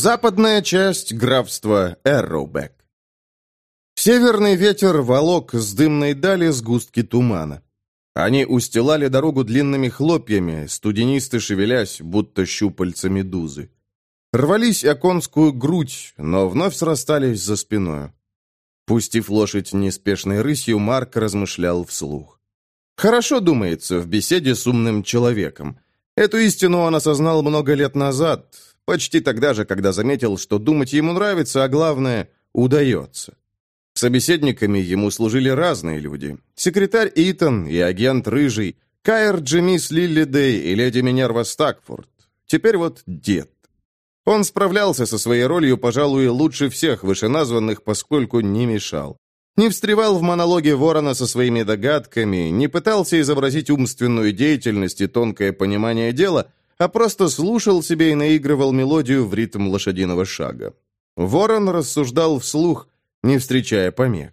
Западная часть графства Эрроубек. Северный ветер волок с дымной дали сгустки тумана. Они устилали дорогу длинными хлопьями, студенисто шевелясь, будто щупальца медузы. Рвались о конскую грудь, но вновь срастались за спиною. Пустив лошадь неспешной рысью, Марк размышлял вслух. Хорошо думается в беседе с умным человеком. Эту истину он осознал много лет назад, почти тогда же, когда заметил, что думать ему нравится, а главное – удается. Собеседниками ему служили разные люди. Секретарь Итан и агент Рыжий, Кайр Джемис Лиллидей и леди Минерва Стакфорд. Теперь вот дед. Он справлялся со своей ролью, пожалуй, лучше всех вышеназванных, поскольку не мешал. Не встревал в монологе Ворона со своими догадками, не пытался изобразить умственную деятельность и тонкое понимание дела, а просто слушал себе и наигрывал мелодию в ритм лошадиного шага. Ворон рассуждал вслух, не встречая помех.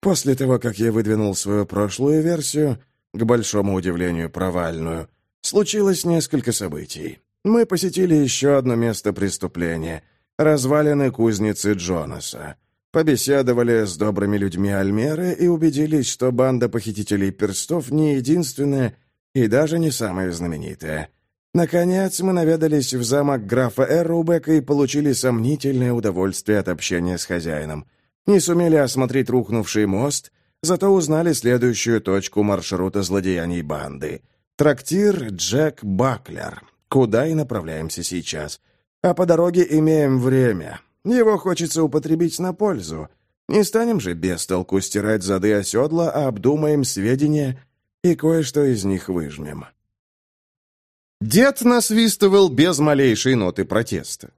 После того, как я выдвинул свою прошлую версию, к большому удивлению провальную, случилось несколько событий. Мы посетили еще одно место преступления — развалины кузницы Джонаса. Побеседовали с добрыми людьми Альмеры и убедились, что банда похитителей перстов не единственная и даже не самая знаменитая. Наконец, мы наведались в замок графа Эррубека и получили сомнительное удовольствие от общения с хозяином. Не сумели осмотреть рухнувший мост, зато узнали следующую точку маршрута злодеяний банды. Трактир Джек Баклер, куда и направляемся сейчас. А по дороге имеем время. Его хочется употребить на пользу. Не станем же без толку стирать зады оседла, а обдумаем сведения и кое-что из них выжмем. Дед насвистывал без малейшей ноты протеста.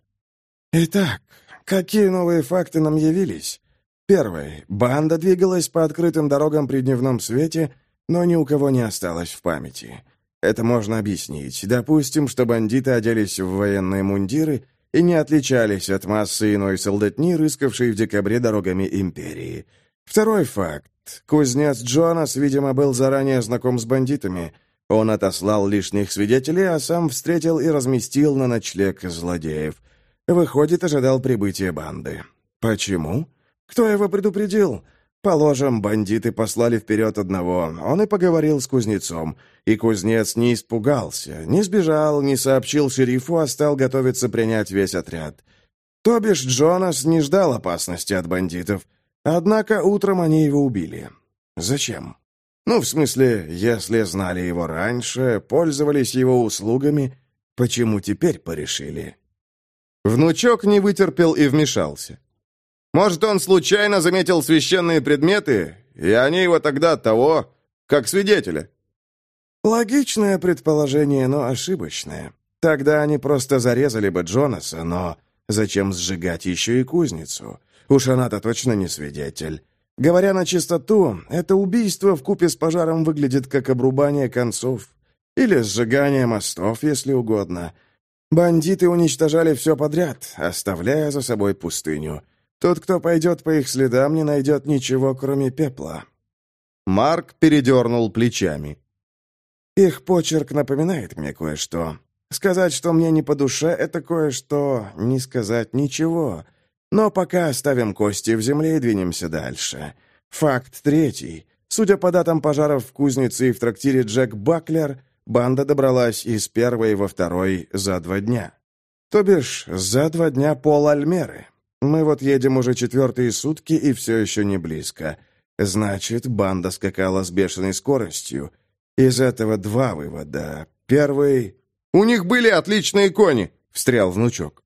Итак, какие новые факты нам явились? Первый. Банда двигалась по открытым дорогам при дневном свете, но ни у кого не осталось в памяти. Это можно объяснить. Допустим, что бандиты оделись в военные мундиры и не отличались от массы иной солдатни, рыскавшей в декабре дорогами империи. Второй факт. Кузнец Джонас, видимо, был заранее знаком с бандитами. Он отослал лишних свидетелей, а сам встретил и разместил на ночлег злодеев. Выходит, ожидал прибытия банды. Почему? Кто его предупредил? Положим, бандиты послали вперед одного. Он и поговорил с кузнецом. И кузнец не испугался, не сбежал, не сообщил шерифу, а стал готовиться принять весь отряд. То бишь Джонас не ждал опасности от бандитов. Однако утром они его убили. Зачем? Ну, в смысле, если знали его раньше, пользовались его услугами, почему теперь порешили? Внучок не вытерпел и вмешался. Может, он случайно заметил священные предметы, и они его тогда того, как свидетеля?» «Логичное предположение, но ошибочное. Тогда они просто зарезали бы Джонаса, но зачем сжигать еще и кузницу? Уж она-то точно не свидетель. Говоря на чистоту, это убийство в купе с пожаром выглядит как обрубание концов. Или сжигание мостов, если угодно. Бандиты уничтожали все подряд, оставляя за собой пустыню. Тот, кто пойдет по их следам, не найдет ничего, кроме пепла». Марк передернул плечами. «Их почерк напоминает мне кое-что. Сказать, что мне не по душе, это кое-что, не сказать ничего. Но пока оставим кости в земле и двинемся дальше. Факт третий. Судя по датам пожаров в кузнице и в трактире Джек Баклер, банда добралась из первой во второй за два дня. То бишь, за два дня пол Альмеры. Мы вот едем уже четвертые сутки и все еще не близко. Значит, банда скакала с бешеной скоростью. Из этого два вывода. Первый... «У них были отличные кони!» — встрял внучок.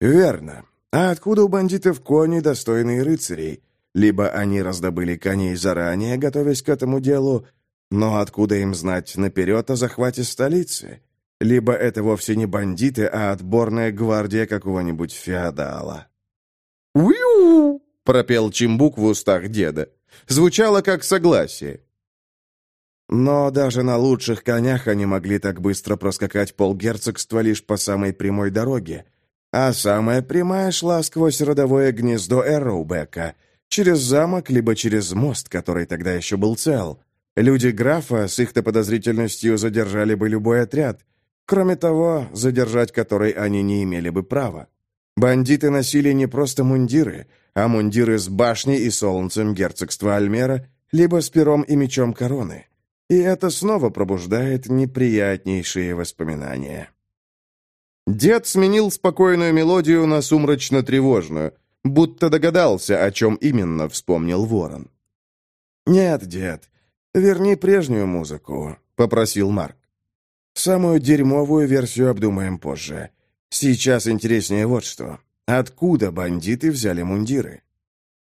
«Верно. А откуда у бандитов кони, достойные рыцарей? Либо они раздобыли коней заранее, готовясь к этому делу, но откуда им знать наперед о захвате столицы? Либо это вовсе не бандиты, а отборная гвардия какого-нибудь феодала». «Уиу!» — пропел Чимбук в устах деда. Звучало как согласие. Но даже на лучших конях они могли так быстро проскакать полгерцогства лишь по самой прямой дороге. А самая прямая шла сквозь родовое гнездо Эрроубека, через замок, либо через мост, который тогда еще был цел. Люди графа с их-то подозрительностью задержали бы любой отряд. Кроме того, задержать который они не имели бы права. Бандиты носили не просто мундиры, а мундиры с башней и солнцем герцогства Альмера, либо с пером и мечом короны. И это снова пробуждает неприятнейшие воспоминания. Дед сменил спокойную мелодию на сумрачно-тревожную, будто догадался, о чем именно вспомнил ворон. «Нет, дед, верни прежнюю музыку», — попросил Марк. «Самую дерьмовую версию обдумаем позже. Сейчас интереснее вот что. Откуда бандиты взяли мундиры?»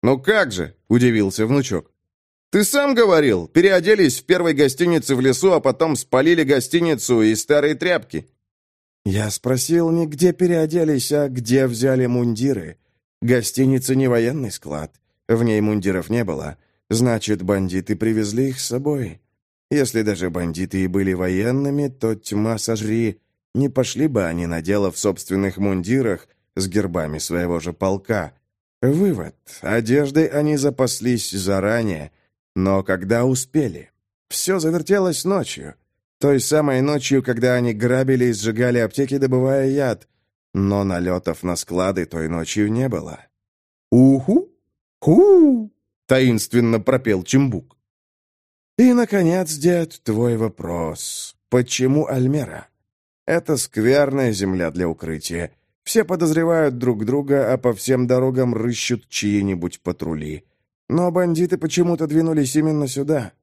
«Ну как же?» — удивился внучок. «Ты сам говорил, переоделись в первой гостинице в лесу, а потом спалили гостиницу и старые тряпки». «Я спросил не где переоделись, а где взяли мундиры. Гостиница не военный склад. В ней мундиров не было. Значит, бандиты привезли их с собой. Если даже бандиты и были военными, то тьма сожри. Не пошли бы они на дело в собственных мундирах с гербами своего же полка. Вывод. Одеждой они запаслись заранее. Но когда успели? Все завертелось ночью. Той самой ночью, когда они грабили и сжигали аптеки, добывая яд. Но налетов на склады той ночью не было. «Уху! Ху!» — таинственно пропел Чембук. «И, наконец, дед, твой вопрос. Почему Альмера? Это скверная земля для укрытия. Все подозревают друг друга, а по всем дорогам рыщут чьи-нибудь патрули. Но бандиты почему-то двинулись именно сюда.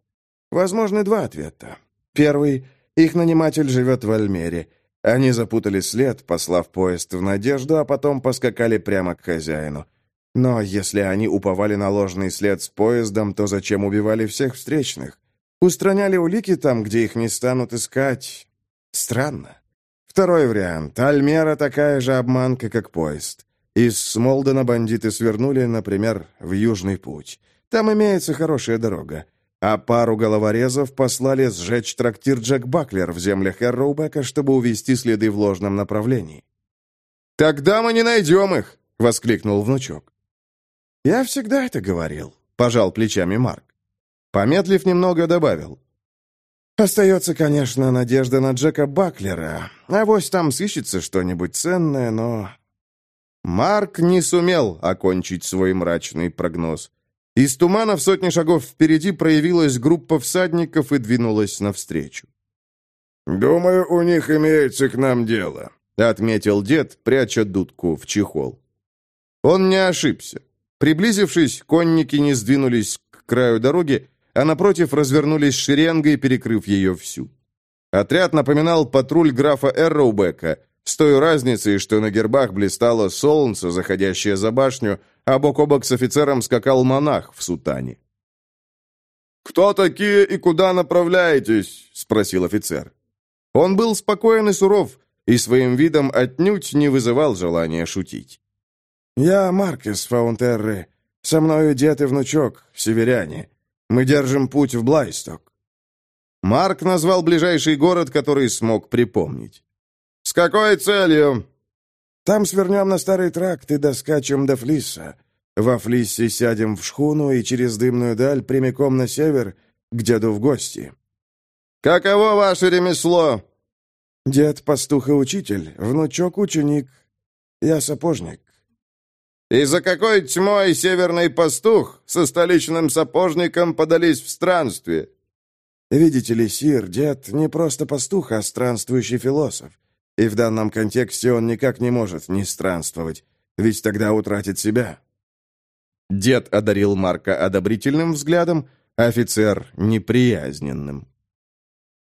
Возможны два ответа. Первый — их наниматель живет в Альмере. Они запутали след, послав поезд в надежду, а потом поскакали прямо к хозяину. Но если они уповали на ложный след с поездом, то зачем убивали всех встречных? Устраняли улики там, где их не станут искать. Странно. Второй вариант. Альмера такая же обманка, как поезд. Из Смолдена бандиты свернули, например, в Южный путь. Там имеется хорошая дорога а пару головорезов послали сжечь трактир Джек Баклер в землях Эрроубека, чтобы увести следы в ложном направлении. «Тогда мы не найдем их!» — воскликнул внучок. «Я всегда это говорил», — пожал плечами Марк. Помедлив немного, добавил. «Остается, конечно, надежда на Джека Баклера. Авось там сыщется что-нибудь ценное, но...» Марк не сумел окончить свой мрачный прогноз. Из тумана в сотни шагов впереди проявилась группа всадников и двинулась навстречу. «Думаю, у них имеется к нам дело», — отметил дед, пряча дудку в чехол. Он не ошибся. Приблизившись, конники не сдвинулись к краю дороги, а напротив развернулись шеренгой, перекрыв ее всю. Отряд напоминал патруль графа Эрроубека, с той разницей, что на гербах блистало солнце, заходящее за башню, а бок о бок с офицером скакал монах в сутане. «Кто такие и куда направляетесь?» — спросил офицер. Он был спокоен и суров, и своим видом отнюдь не вызывал желания шутить. «Я Маркес Фаунтерры. Со мною дед и внучок, северяне. Мы держим путь в Блайсток». Марк назвал ближайший город, который смог припомнить. «С какой целью?» Там свернем на старый тракт и доскачем до Флиса. Во Флисе сядем в шхуну и через дымную даль прямиком на север, к деду в гости». «Каково ваше ремесло?» «Дед пастух и учитель, внучок ученик. Я сапожник». «И за какой тьмой северный пастух со столичным сапожником подались в странстве?» «Видите ли, сир, дед не просто пастух, а странствующий философ. И в данном контексте он никак не может не странствовать, ведь тогда утратит себя. Дед одарил Марка одобрительным взглядом, офицер — неприязненным.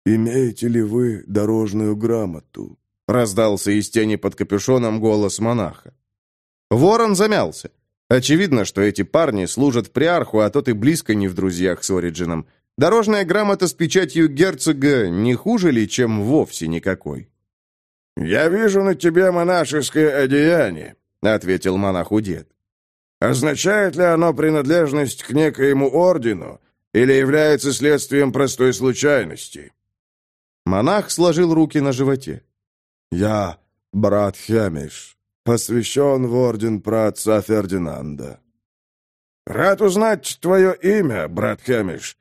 «Имеете ли вы дорожную грамоту?» — раздался из тени под капюшоном голос монаха. Ворон замялся. Очевидно, что эти парни служат приарху, а тот и близко не в друзьях с Ориджином. Дорожная грамота с печатью герцога не хуже ли, чем вовсе никакой? «Я вижу на тебе монашеское одеяние», — ответил монаху дед. «Означает ли оно принадлежность к некоему ордену или является следствием простой случайности?» Монах сложил руки на животе. «Я брат Хемиш, посвящен в орден праотца Фердинанда». «Рад узнать твое имя, брат Хемиш.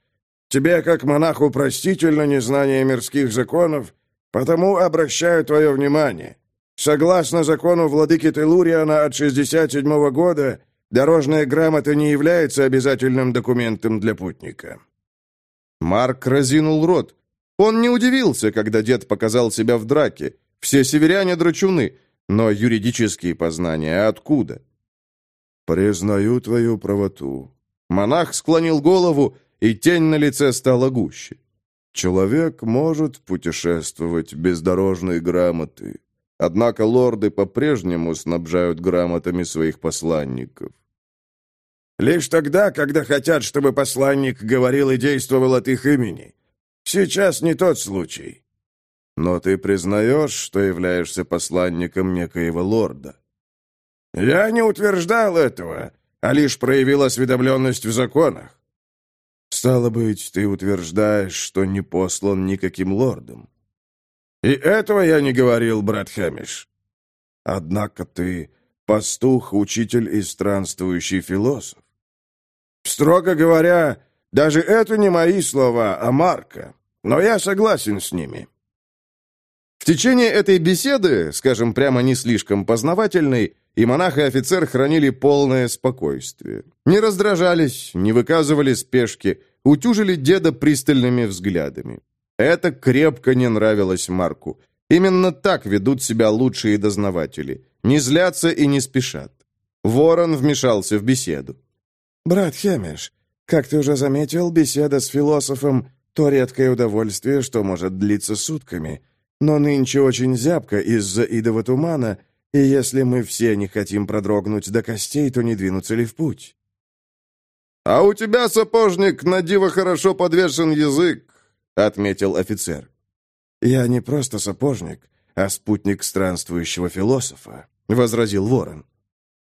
Тебе, как монаху, простительно незнание мирских законов, потому обращаю твое внимание. Согласно закону владыки Телуриана от 67 -го года, дорожная грамота не является обязательным документом для путника». Марк разинул рот. Он не удивился, когда дед показал себя в драке. Все северяне драчуны, но юридические познания откуда? «Признаю твою правоту». Монах склонил голову, и тень на лице стала гуще. «Человек может путешествовать без дорожной грамоты, однако лорды по-прежнему снабжают грамотами своих посланников». «Лишь тогда, когда хотят, чтобы посланник говорил и действовал от их имени. Сейчас не тот случай». «Но ты признаешь, что являешься посланником некоего лорда?» «Я не утверждал этого, а лишь проявил осведомленность в законах». «Стало быть, ты утверждаешь, что не послан никаким лордом?» «И этого я не говорил, брат Хэмиш». «Однако ты пастух, учитель и странствующий философ». «Строго говоря, даже это не мои слова, а Марка, но я согласен с ними». В течение этой беседы, скажем прямо не слишком познавательной, и монах и офицер хранили полное спокойствие. Не раздражались, не выказывали спешки, утюжили деда пристальными взглядами. Это крепко не нравилось Марку. Именно так ведут себя лучшие дознаватели. Не злятся и не спешат. Ворон вмешался в беседу. «Брат Хемеш, как ты уже заметил, беседа с философом — то редкое удовольствие, что может длиться сутками. Но нынче очень зябко из-за идова тумана, и если мы все не хотим продрогнуть до костей, то не двинуться ли в путь?» «А у тебя, сапожник, на диво хорошо подвешен язык», — отметил офицер. «Я не просто сапожник, а спутник странствующего философа», — возразил ворон.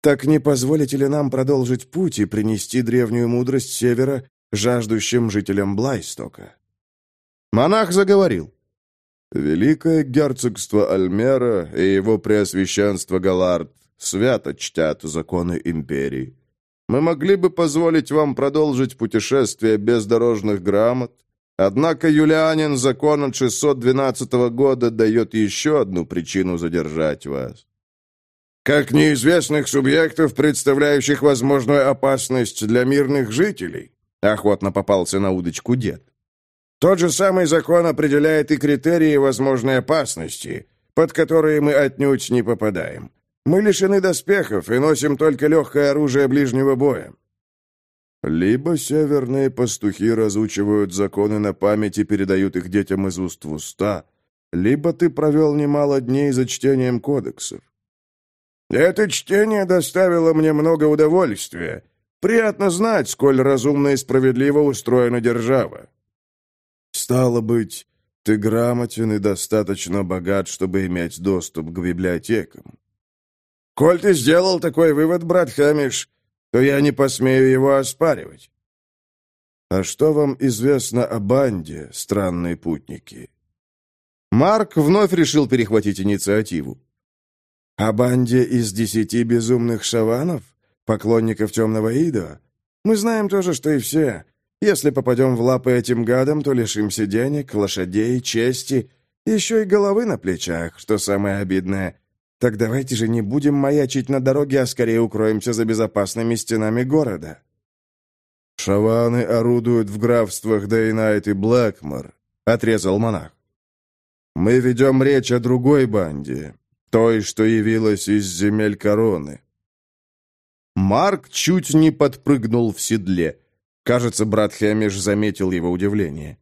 «Так не позволите ли нам продолжить путь и принести древнюю мудрость севера жаждущим жителям Блайстока?» Монах заговорил. Великое герцогство Альмера и его преосвященство Галард свято чтят законы империи. Мы могли бы позволить вам продолжить путешествие без дорожных грамот, однако Юлианин закон от 612 года дает еще одну причину задержать вас. Как неизвестных субъектов, представляющих возможную опасность для мирных жителей, охотно попался на удочку дед. Тот же самый закон определяет и критерии возможной опасности, под которые мы отнюдь не попадаем. Мы лишены доспехов и носим только легкое оружие ближнего боя. Либо северные пастухи разучивают законы на память и передают их детям из уст в уста, либо ты провел немало дней за чтением кодексов. Это чтение доставило мне много удовольствия. Приятно знать, сколь разумно и справедливо устроена держава. Стало быть, ты грамотен и достаточно богат, чтобы иметь доступ к библиотекам. Коль ты сделал такой вывод, брат Хамиш, то я не посмею его оспаривать. А что вам известно о банде, странные путники? Марк вновь решил перехватить инициативу. О банде из десяти безумных шаванов, поклонников темного Идо? Мы знаем то же, что и все. Если попадем в лапы этим гадам, то лишимся денег, лошадей, чести, еще и головы на плечах, что самое обидное. Так давайте же не будем маячить на дороге, а скорее укроемся за безопасными стенами города». «Шаваны орудуют в графствах Дейнайт и Блэкмор», — отрезал монах. «Мы ведем речь о другой банде, той, что явилась из земель короны». Марк чуть не подпрыгнул в седле — Кажется, брат Хэмиш заметил его удивление.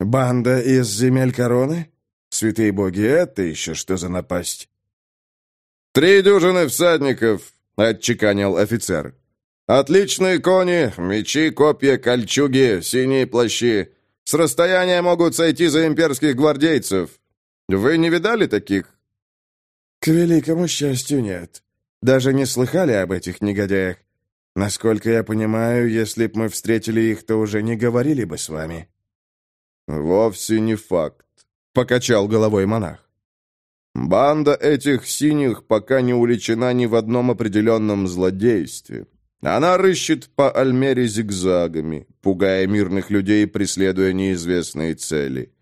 «Банда из земель короны? Святые боги, это еще что за напасть?» «Три дюжины всадников», — отчеканил офицер. «Отличные кони, мечи, копья, кольчуги, синие плащи. С расстояния могут сойти за имперских гвардейцев. Вы не видали таких?» «К великому счастью, нет. Даже не слыхали об этих негодяях. Насколько я понимаю, если б мы встретили их, то уже не говорили бы с вами». «Вовсе не факт», — покачал головой монах. «Банда этих синих пока не уличена ни в одном определенном злодействе. Она рыщет по Альмере зигзагами, пугая мирных людей, преследуя неизвестные цели.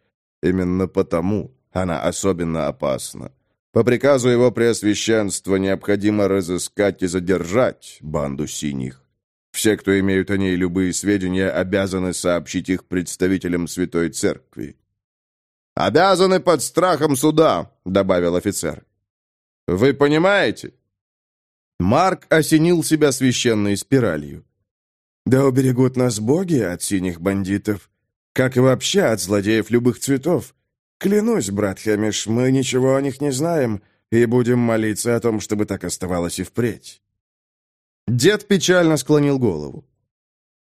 Именно потому она особенно опасна. По приказу его преосвященства необходимо разыскать и задержать банду синих. Все, кто имеют о ней любые сведения, обязаны сообщить их представителям Святой Церкви. «Обязаны под страхом суда», — добавил офицер. «Вы понимаете?» Марк осенил себя священной спиралью. «Да уберегут нас боги от синих бандитов, как и вообще от злодеев любых цветов. Клянусь, брат Хэмиш, мы ничего о них не знаем и будем молиться о том, чтобы так оставалось и впредь». Дед печально склонил голову.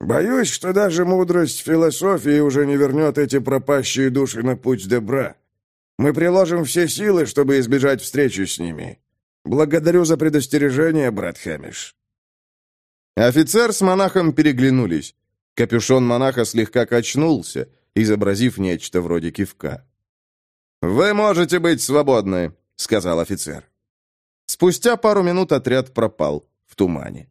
«Боюсь, что даже мудрость философии уже не вернет эти пропащие души на путь добра. Мы приложим все силы, чтобы избежать встречи с ними. Благодарю за предостережение, брат Хэмиш». Офицер с монахом переглянулись. Капюшон монаха слегка качнулся, изобразив нечто вроде кивка. «Вы можете быть свободны», — сказал офицер. Спустя пару минут отряд пропал в тумане.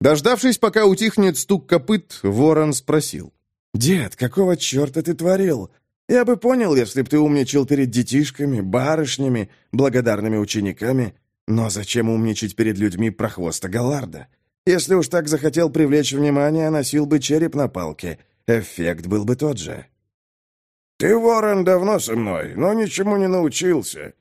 Дождавшись, пока утихнет стук копыт, ворон спросил. «Дед, какого черта ты творил? Я бы понял, если б ты умничал перед детишками, барышнями, благодарными учениками, но зачем умничать перед людьми про хвоста Галларда? Если уж так захотел привлечь внимание, носил бы череп на палке. Эффект был бы тот же». «Ты, ворон, давно со мной, но ничему не научился.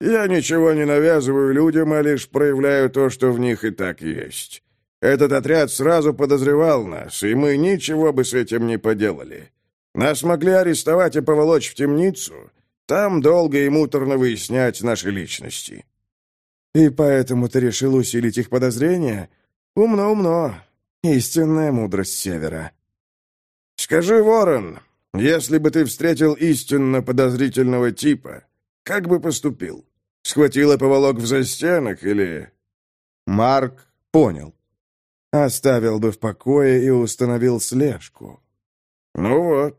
Я ничего не навязываю людям, а лишь проявляю то, что в них и так есть. Этот отряд сразу подозревал нас, и мы ничего бы с этим не поделали. Нас могли арестовать и поволочь в темницу. Там долго и муторно выяснять наши личности». «И поэтому ты решил усилить их подозрения? Умно-умно. Истинная мудрость Севера». «Скажи, Ворон, если бы ты встретил истинно подозрительного типа, как бы поступил? Схватил и поволок в застенок или...» Марк понял. Оставил бы в покое и установил слежку. «Ну вот,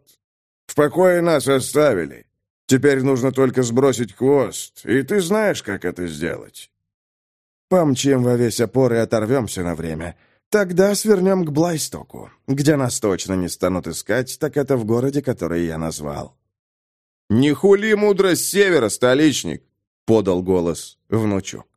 в покое нас оставили. Теперь нужно только сбросить хвост, и ты знаешь, как это сделать». «Помчим во весь опор и оторвемся на время. Тогда свернем к Блайстоку. Где нас точно не станут искать, так это в городе, который я назвал». «Не хули мудрость севера, столичник!» — подал голос внучок.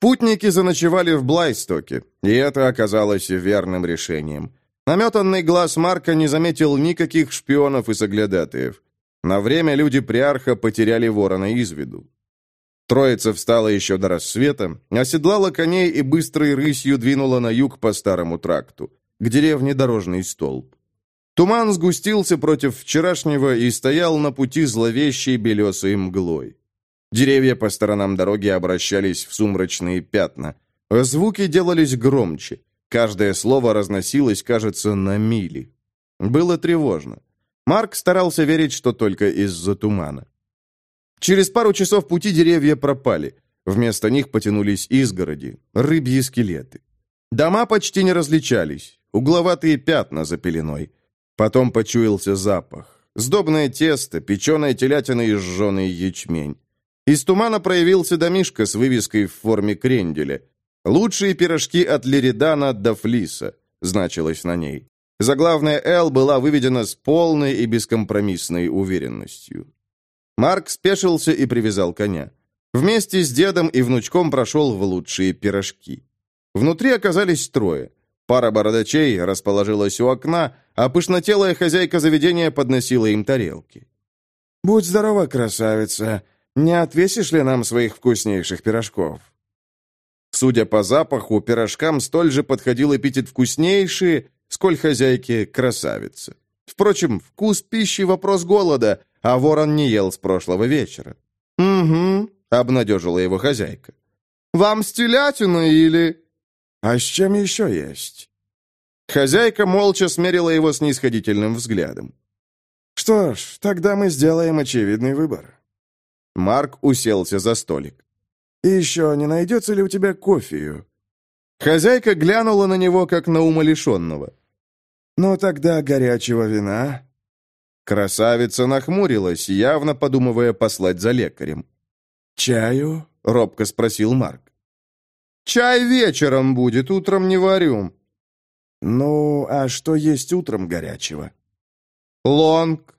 Путники заночевали в Блайстоке, и это оказалось верным решением. Наметанный глаз Марка не заметил никаких шпионов и соглядатаев. На время люди Приарха потеряли ворона из виду. Троица встала еще до рассвета, оседлала коней и быстрой рысью двинула на юг по старому тракту, к деревне Дорожный столб. Туман сгустился против вчерашнего и стоял на пути зловещей белесой мглой. Деревья по сторонам дороги обращались в сумрачные пятна. Звуки делались громче. Каждое слово разносилось, кажется, на мили. Было тревожно. Марк старался верить, что только из-за тумана. Через пару часов пути деревья пропали. Вместо них потянулись изгороди, рыбьи скелеты. Дома почти не различались, угловатые пятна за пеленой. Потом почуялся запах. Сдобное тесто, печеная телятина и сжженный ячмень. Из тумана проявился домишко с вывеской в форме кренделя. «Лучшие пирожки от Леридана до Флиса», значилось на ней. Заглавная «Л» была выведена с полной и бескомпромиссной уверенностью. Марк спешился и привязал коня. Вместе с дедом и внучком прошел в лучшие пирожки. Внутри оказались трое. Пара бородачей расположилась у окна, а пышнотелая хозяйка заведения подносила им тарелки. «Будь здорова, красавица! Не отвесишь ли нам своих вкуснейших пирожков?» Судя по запаху, пирожкам столь же подходил эпитет «вкуснейшие», сколь хозяйке «красавица». Впрочем, вкус пищи — вопрос голода, а ворон не ел с прошлого вечера. «Угу», — обнадежила его хозяйка. «Вам с или...» «А с чем еще есть?» Хозяйка молча смерила его с снисходительным взглядом. «Что ж, тогда мы сделаем очевидный выбор». Марк уселся за столик. И еще, не найдется ли у тебя кофею?» Хозяйка глянула на него, как на умалишенного. «Ну тогда горячего вина». Красавица нахмурилась, явно подумывая послать за лекарем. «Чаю?» — робко спросил Марк. «Чай вечером будет, утром не варю». «Ну, а что есть утром горячего?» «Лонг»,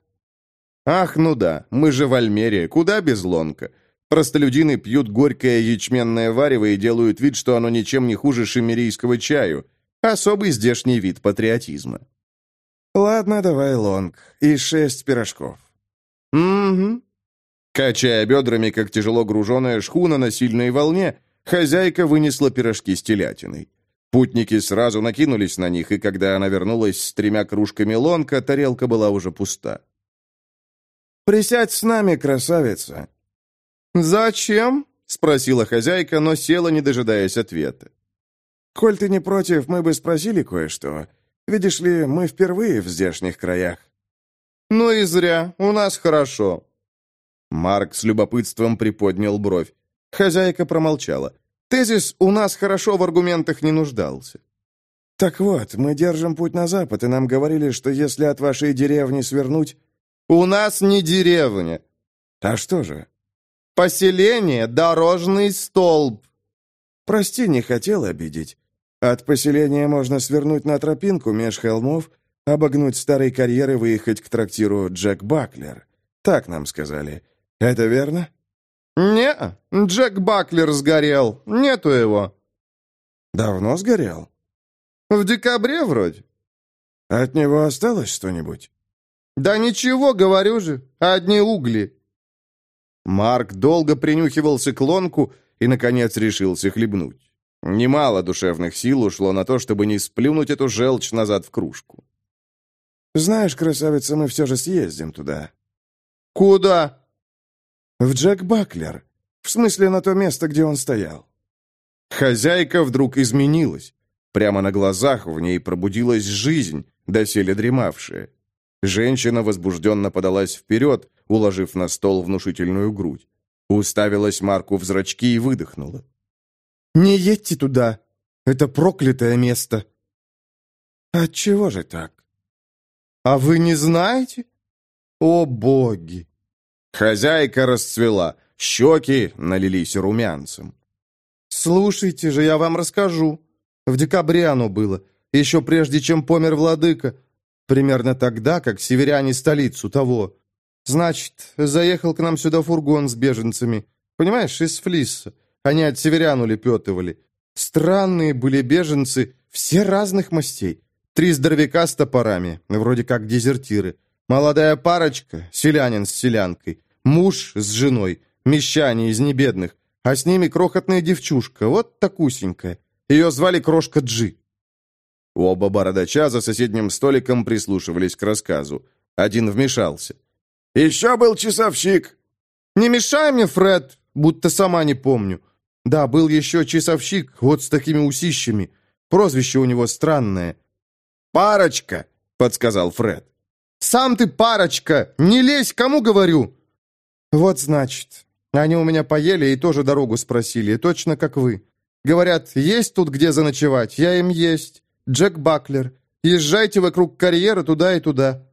Ах, ну да, мы же в Альмере, куда без лонка. Простолюдины пьют горькое ячменное варево и делают вид, что оно ничем не хуже шиммерийского чаю. Особый здешний вид патриотизма. «Ладно, давай лонг. И шесть пирожков». «Угу». Качая бедрами, как тяжело груженная шхуна на сильной волне, хозяйка вынесла пирожки с телятиной. Путники сразу накинулись на них, и когда она вернулась с тремя кружками лонка, тарелка была уже пуста. «Присядь с нами, красавица!» «Зачем?» — спросила хозяйка, но села, не дожидаясь ответа. «Коль ты не против, мы бы спросили кое-что. Видишь ли, мы впервые в здешних краях». «Ну и зря. У нас хорошо». Марк с любопытством приподнял бровь. Хозяйка промолчала. Тезис «у нас хорошо» в аргументах не нуждался. «Так вот, мы держим путь на запад, и нам говорили, что если от вашей деревни свернуть...» «У нас не деревня». «А что же?» «Поселение — дорожный столб». «Прости, не хотел обидеть. От поселения можно свернуть на тропинку меж холмов, обогнуть старый карьер и выехать к трактиру Джек Баклер. Так нам сказали. Это верно?» «Не, Джек Баклер сгорел. Нету его». «Давно сгорел?» «В декабре вроде». «От него осталось что-нибудь?» «Да ничего, говорю же, одни угли». Марк долго принюхивался к лонку и, наконец, решился хлебнуть. Немало душевных сил ушло на то, чтобы не сплюнуть эту желчь назад в кружку. «Знаешь, красавица, мы все же съездим туда». «Куда?» «В Джек Баклер. В смысле, на то место, где он стоял». Хозяйка вдруг изменилась. Прямо на глазах в ней пробудилась жизнь, доселе дремавшая. Женщина возбужденно подалась вперед, уложив на стол внушительную грудь. Уставилась Марку в зрачки и выдохнула. «Не едьте туда! Это проклятое место!» «Отчего же так?» «А вы не знаете? О, боги! Хозяйка расцвела, щеки налились румянцем. «Слушайте же, я вам расскажу. В декабре оно было, еще прежде, чем помер владыка. Примерно тогда, как северяне столицу того. Значит, заехал к нам сюда фургон с беженцами. Понимаешь, из Флисса. Они от северян улепетывали. Странные были беженцы, все разных мастей. Три здоровяка с топорами, вроде как дезертиры. Молодая парочка, селянин с селянкой, муж с женой, мещане из небедных, а с ними крохотная девчушка, вот такусенькая. Ее звали Крошка Джи. Оба бородача за соседним столиком прислушивались к рассказу. Один вмешался. «Еще был часовщик!» «Не мешай мне, Фред, будто сама не помню. Да, был еще часовщик, вот с такими усищами. Прозвище у него странное». «Парочка!» — подсказал Фред. «Сам ты парочка! Не лезь, кому говорю!» «Вот, значит, они у меня поели и тоже дорогу спросили, точно как вы. Говорят, есть тут где заночевать? Я им есть. Джек Баклер. Езжайте вокруг карьера туда и туда».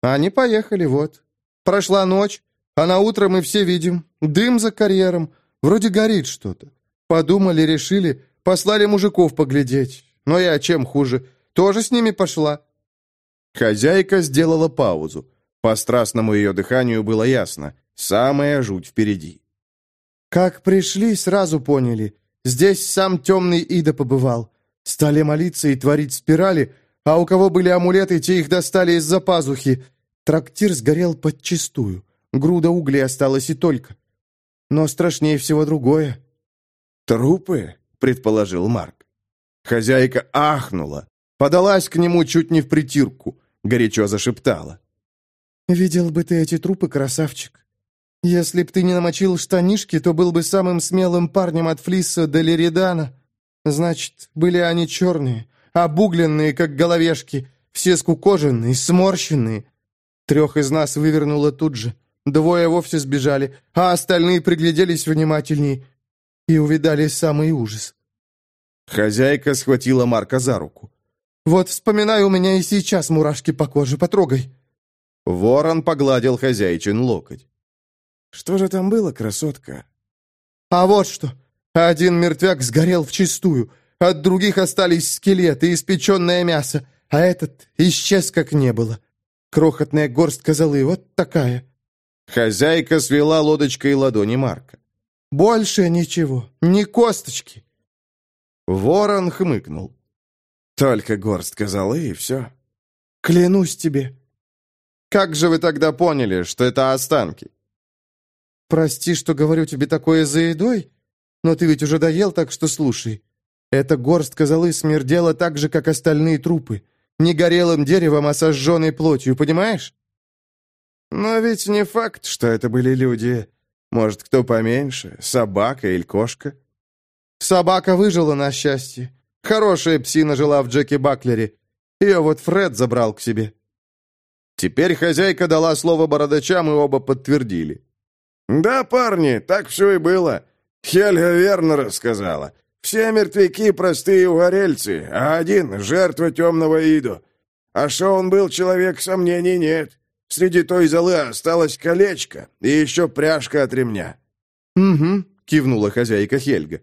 Они поехали, вот. Прошла ночь, а на утро мы все видим. Дым за карьером. Вроде горит что-то. Подумали, решили, послали мужиков поглядеть. Но я чем хуже? Тоже с ними пошла. Хозяйка сделала паузу. По страстному ее дыханию было ясно. Самая жуть впереди. Как пришли, сразу поняли. Здесь сам темный Ида побывал. Стали молиться и творить спирали, а у кого были амулеты, те их достали из-за пазухи. Трактир сгорел подчистую. Груда углей осталась и только. Но страшнее всего другое. «Трупы?» — предположил Марк. Хозяйка ахнула. Подалась к нему чуть не в притирку. Горячо зашептала. «Видел бы ты эти трупы, красавчик. Если б ты не намочил штанишки, то был бы самым смелым парнем от Флиса до Леридана. Значит, были они черные, обугленные, как головешки, все скукоженные, сморщенные. Трех из нас вывернуло тут же, двое вовсе сбежали, а остальные пригляделись внимательней и увидали самый ужас. Хозяйка схватила Марка за руку. «Вот вспоминай, у меня и сейчас мурашки по коже, потрогай». Ворон погладил хозяйчин локоть. Что же там было, красотка? А вот что. Один мертвяк сгорел вчистую, от других остались скелеты и испеченное мясо, а этот исчез как не было. Крохотная горстка золы, вот такая. Хозяйка свела лодочкой ладони Марка. «Больше ничего, ни косточки». Ворон хмыкнул. «Только горстка золы и все». «Клянусь тебе». «Как же вы тогда поняли, что это останки?» «Прости, что говорю тебе такое за едой, но ты ведь уже доел, так что слушай. Эта горстка золы смердела так же, как остальные трупы. Не горелым деревом, а сожженной плотью, понимаешь?» «Но ведь не факт, что это были люди. Может, кто поменьше, собака или кошка?» «Собака выжила, на счастье. Хорошая псина жила в Джеке Баклере. Ее вот Фред забрал к себе». Теперь хозяйка дала слово бородачам, и оба подтвердили. «Да, парни, так все и было. Хельга верно рассказала. Все мертвяки простые угорельцы, а один — жертва темного Иду. А что он был человек, сомнений нет. Среди той золы осталось колечко и еще пряжка от ремня». «Угу», — кивнула хозяйка Хельга.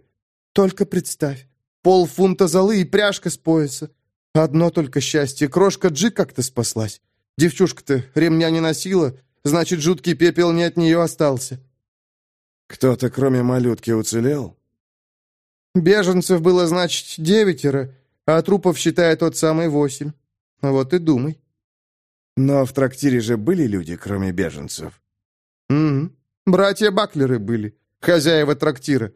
«Только представь, полфунта золы и пряжка с пояса. Одно только счастье, крошка Джи как-то спаслась. Девчушка-то ремня не носила, значит, жуткий пепел не от нее остался». «Кто-то, кроме малютки, уцелел?» «Беженцев было, значит, девятеро, а трупов, считая тот самый, восемь. Вот и думай». «Но в трактире же были люди, кроме беженцев?» «Угу. Братья Баклеры были, хозяева трактира.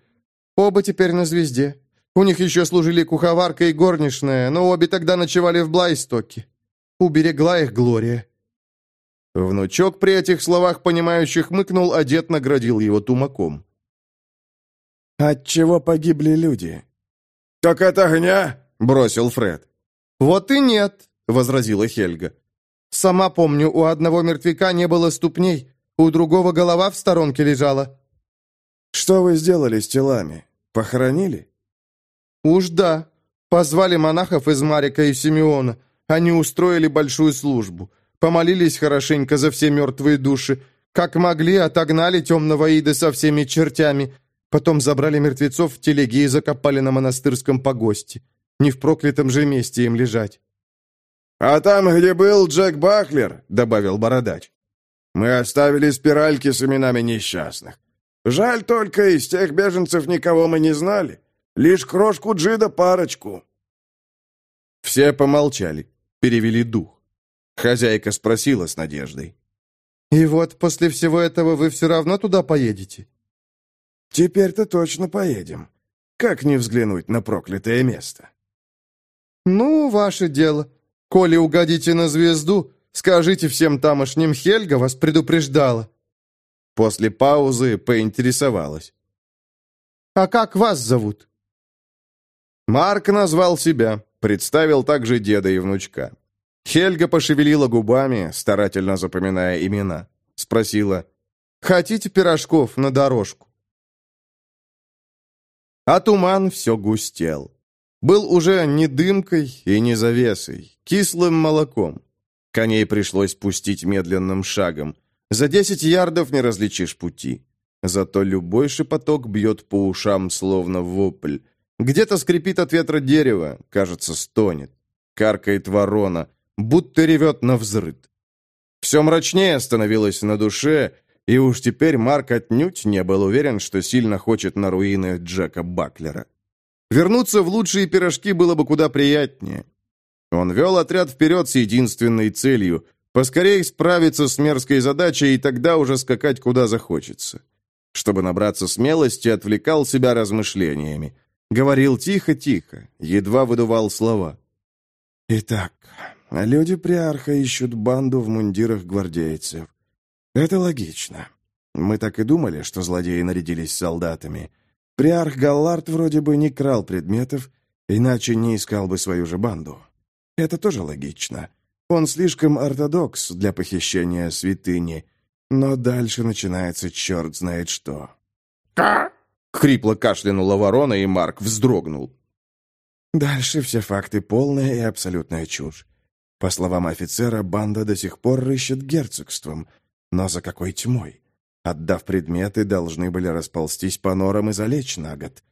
Оба теперь на звезде. У них еще служили куховарка и горничная, но обе тогда ночевали в Блайстоке. Уберегла их Глория». Внучок при этих словах, понимающих, мыкнул, а дед наградил его тумаком. «От чего погибли люди?» «Так от огня!» — бросил Фред. «Вот и нет!» — возразила Хельга. «Сама помню, у одного мертвяка не было ступней, у другого голова в сторонке лежала». «Что вы сделали с телами? Похоронили?» «Уж да. Позвали монахов из Марика и Симеона. Они устроили большую службу. Помолились хорошенько за все мертвые души. Как могли, отогнали темного Ида со всеми чертями. Потом забрали мертвецов в телеге и закопали на монастырском погосте. Не в проклятом же месте им лежать. «А там, где был Джек Баклер», — добавил Бородач, — «мы оставили спиральки с именами несчастных. Жаль только, из тех беженцев никого мы не знали. Лишь крошку Джида парочку». Все помолчали, перевели дух. Хозяйка спросила с надеждой. «И вот после всего этого вы все равно туда поедете?» Теперь-то точно поедем. Как не взглянуть на проклятое место? Ну, ваше дело. Коли угодите на звезду, скажите всем тамошним, Хельга вас предупреждала. После паузы поинтересовалась. А как вас зовут? Марк назвал себя, представил также деда и внучка. Хельга пошевелила губами, старательно запоминая имена. Спросила, «Хотите пирожков на дорожку?» А туман все густел. Был уже не дымкой и не завесой, кислым молоком. Коней пришлось пустить медленным шагом. За десять ярдов не различишь пути. Зато любой шепоток бьет по ушам, словно вопль. Где-то скрипит от ветра дерево, кажется, стонет. Каркает ворона, будто ревет на взрыд. Все мрачнее становилось на душе, и уж теперь Марк отнюдь не был уверен, что сильно хочет на руины Джека Баклера. Вернуться в лучшие пирожки было бы куда приятнее. Он вел отряд вперед с единственной целью – поскорее справиться с мерзкой задачей и тогда уже скакать куда захочется. Чтобы набраться смелости, отвлекал себя размышлениями. Говорил тихо-тихо, едва выдувал слова. «Итак, люди Приарха ищут банду в мундирах гвардейцев. Это логично. Мы так и думали, что злодеи нарядились солдатами. Приарх Галлард вроде бы не крал предметов, иначе не искал бы свою же банду. Это тоже логично. Он слишком ортодокс для похищения святыни, но дальше начинается черт знает что. «Ка!» — хрипло кашлянула ворона, и Марк вздрогнул. Дальше все факты полная и абсолютная чушь. По словам офицера, банда до сих пор рыщет герцогством — но за какой тьмой? Отдав предметы, должны были расползтись по норам и залечь на год.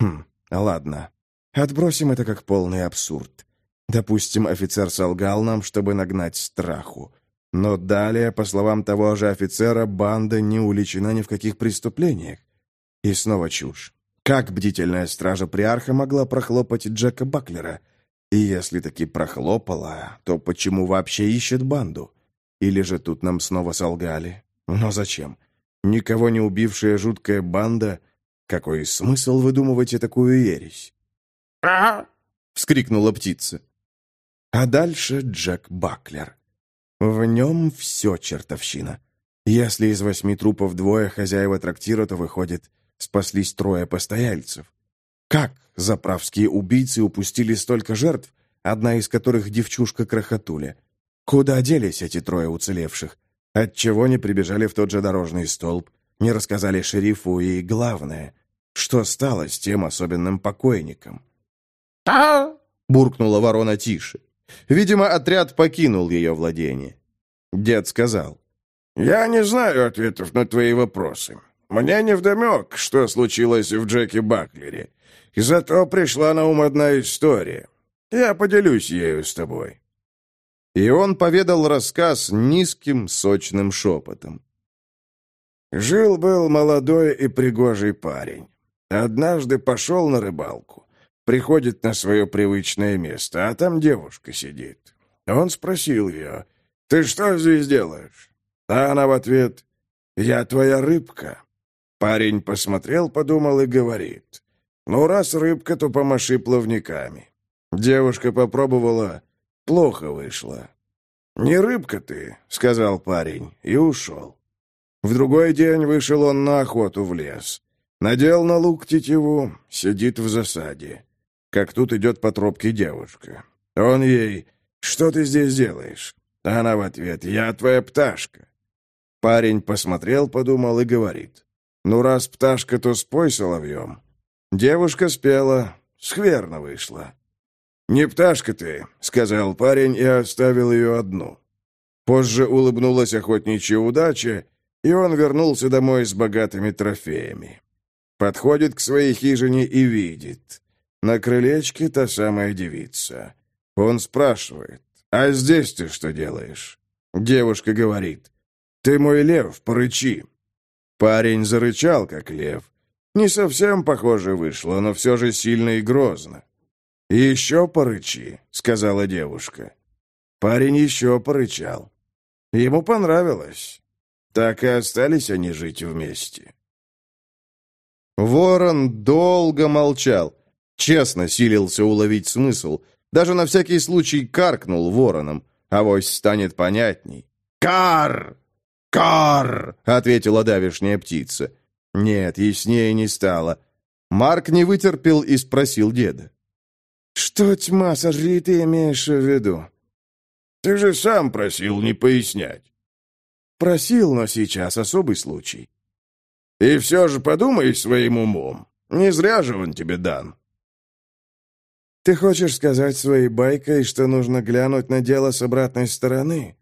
Хм, ладно. Отбросим это как полный абсурд. Допустим, офицер солгал нам, чтобы нагнать страху. Но далее, по словам того же офицера, банда не уличена ни в каких преступлениях. И снова чушь. Как бдительная стража Приарха могла прохлопать Джека Баклера? И если таки прохлопала, то почему вообще ищет банду? Или же тут нам снова солгали? Но зачем? Никого не убившая жуткая банда? Какой смысл выдумывать такую ересь? «А!» — вскрикнула птица. А дальше Джек Баклер. В нем все чертовщина. Если из восьми трупов двое хозяева трактира, то выходит, спаслись трое постояльцев. Как заправские убийцы упустили столько жертв, одна из которых девчушка Крохотуля? Куда делись эти трое уцелевших? Отчего не прибежали в тот же дорожный столб, не рассказали шерифу и, главное, что стало с тем особенным покойником? «Та!» — буркнула ворона тише. Видимо, отряд покинул ее владение. Дед сказал. «Я не знаю ответов на твои вопросы. Мне невдомек, что случилось в Джеке Баклере. И зато пришла на ум одна история. Я поделюсь ею с тобой». И он поведал рассказ низким, сочным шепотом. Жил-был молодой и пригожий парень. Однажды пошел на рыбалку. Приходит на свое привычное место, а там девушка сидит. Он спросил ее, «Ты что здесь делаешь?» А она в ответ, «Я твоя рыбка». Парень посмотрел, подумал и говорит, «Ну, раз рыбка, то помаши плавниками». Девушка попробовала, плохо вышло. «Не рыбка ты», — сказал парень, и ушел. В другой день вышел он на охоту в лес. Надел на лук тетиву, сидит в засаде как тут идет по тропке девушка. Он ей «Что ты здесь делаешь?» Она в ответ «Я твоя пташка». Парень посмотрел, подумал и говорит «Ну, раз пташка, то спой соловьем». Девушка спела, скверно вышла. «Не пташка ты», — сказал парень и оставил ее одну. Позже улыбнулась охотничья удача, и он вернулся домой с богатыми трофеями. Подходит к своей хижине и видит. На крылечке та самая девица. Он спрашивает, «А здесь ты что делаешь?» Девушка говорит, «Ты мой лев, порычи». Парень зарычал, как лев. Не совсем похоже вышло, но все же сильно и грозно. «Еще порычи», — сказала девушка. Парень еще порычал. Ему понравилось. Так и остались они жить вместе. Ворон долго молчал, Честно силился уловить смысл. Даже на всякий случай каркнул вороном. Авось станет понятней. «Кар! Кар!» — ответила давишняя птица. Нет, яснее не стало. Марк не вытерпел и спросил деда. «Что, тьма, сожри, ты имеешь в виду?» «Ты же сам просил не пояснять». «Просил, но сейчас особый случай». «И все же подумай своим умом. Не зря же он тебе дан». Ты хочешь сказать своей байкой, что нужно глянуть на дело с обратной стороны?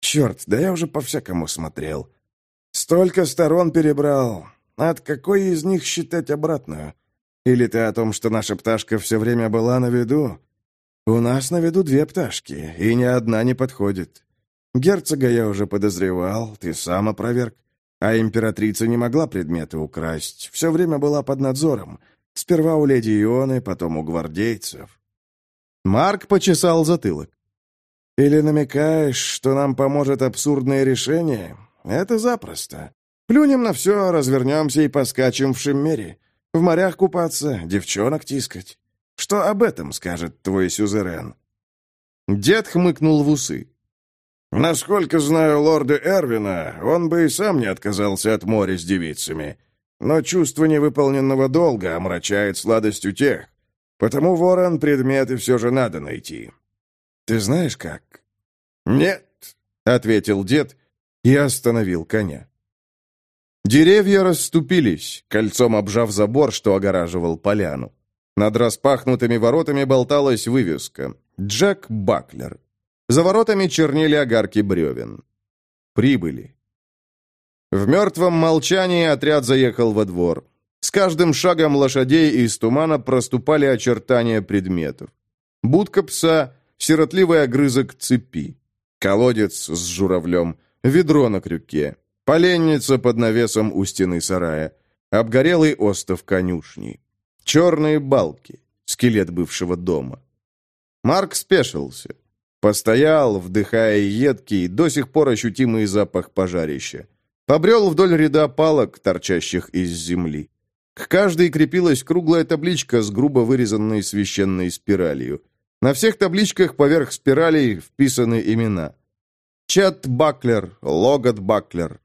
Черт, да я уже по-всякому смотрел. Столько сторон перебрал. От какой из них считать обратную? Или ты о том, что наша пташка все время была на виду? У нас на виду две пташки, и ни одна не подходит. Герцога я уже подозревал, ты сам опроверг. А императрица не могла предметы украсть, все время была под надзором — Сперва у леди Ионы, потом у гвардейцев. Марк почесал затылок. «Или намекаешь, что нам поможет абсурдное решение? Это запросто. Плюнем на все, развернемся и поскачем в Шиммере. В морях купаться, девчонок тискать. Что об этом скажет твой сюзерен?» Дед хмыкнул в усы. «Насколько знаю лорда Эрвина, он бы и сам не отказался от моря с девицами. Но чувство невыполненного долга омрачает сладостью тех. Потому, ворон, предметы все же надо найти. Ты знаешь как? Нет, — ответил дед и остановил коня. Деревья расступились, кольцом обжав забор, что огораживал поляну. Над распахнутыми воротами болталась вывеска «Джек Баклер». За воротами чернели огарки бревен. Прибыли. В мертвом молчании отряд заехал во двор. С каждым шагом лошадей из тумана проступали очертания предметов. Будка пса, сиротливый огрызок цепи. Колодец с журавлем, ведро на крюке, поленница под навесом у стены сарая, обгорелый остов конюшни, черные балки, скелет бывшего дома. Марк спешился. Постоял, вдыхая едкий, до сих пор ощутимый запах пожарища. Побрел вдоль ряда палок, торчащих из земли. К каждой крепилась круглая табличка с грубо вырезанной священной спиралью. На всех табличках поверх спиралей вписаны имена. Чет Баклер, Логот Баклер,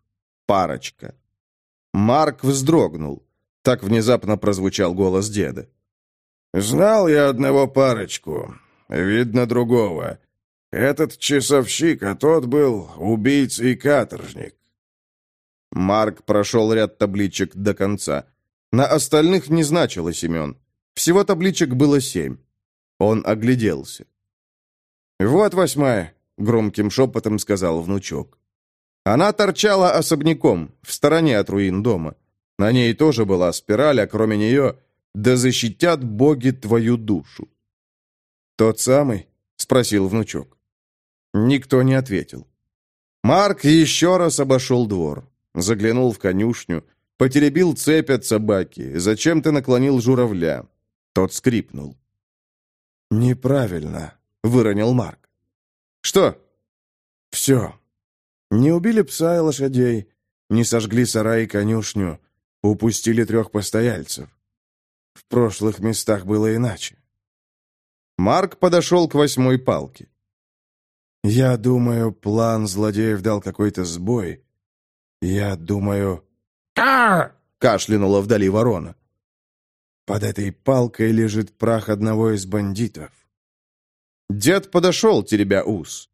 парочка. Марк вздрогнул. Так внезапно прозвучал голос деда. «Знал я одного парочку. Видно другого. Этот часовщик, а тот был убийца и каторжник». Марк прошел ряд табличек до конца. На остальных не значилось имен. Всего табличек было семь. Он огляделся. «Вот восьмая», — громким шепотом сказал внучок. Она торчала особняком, в стороне от руин дома. На ней тоже была спираль, а кроме нее «Да защитят боги твою душу». «Тот самый?» — спросил внучок. Никто не ответил. Марк еще раз обошел двор, заглянул в конюшню, потеребил цепь от собаки, зачем-то наклонил журавля. Тот скрипнул. «Неправильно», — выронил Марк. «Что?» «Все. Не убили пса и лошадей, не сожгли сарай и конюшню, упустили трех постояльцев. В прошлых местах было иначе». Марк подошел к восьмой палке. «Я думаю, план злодеев дал какой-то сбой. Я думаю...» «Ка!» — кашлянула вдали ворона. Под этой палкой лежит прах одного из бандитов. Дед подошел, теребя ус.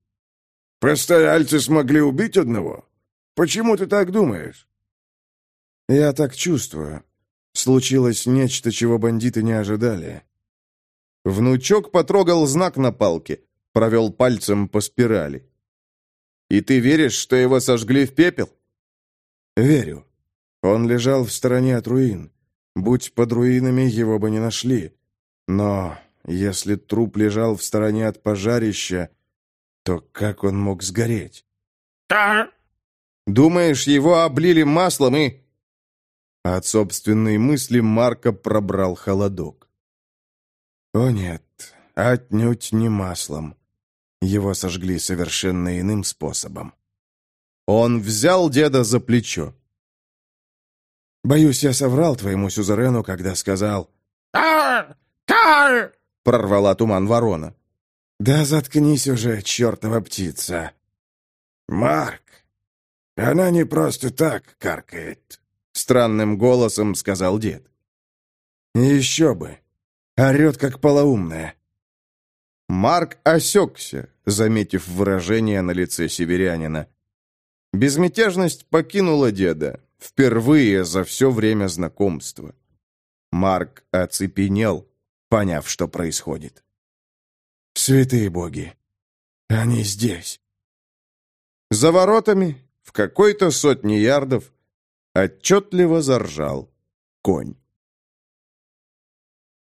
«Постояльцы смогли убить одного? Почему ты так думаешь?» «Я так чувствую. Случилось нечто, чего бандиты не ожидали». Внучок потрогал знак на палке, провел пальцем по спирали. «И ты веришь, что его сожгли в пепел?» «Верю. Он лежал в стороне от руин. Будь под руинами, его бы не нашли. Но если труп лежал в стороне от пожарища, то как он мог сгореть? Думаешь, его облили маслом и... От собственной мысли Марка пробрал холодок. О нет, отнюдь не маслом. Его сожгли совершенно иным способом. Он взял деда за плечо. Боюсь, я соврал твоему сюзерену, когда сказал «Кар! Кар!» — прорвала туман ворона. «Да заткнись уже, чертова птица!» «Марк, она не просто так каркает», — странным голосом сказал дед. «Еще бы! Орет, как полоумная!» Марк осекся, заметив выражение на лице северянина. Безмятежность покинула деда, Впервые за все время знакомства. Марк оцепенел, поняв, что происходит. «Святые боги! Они здесь!» За воротами, в какой-то сотне ярдов, отчетливо заржал конь.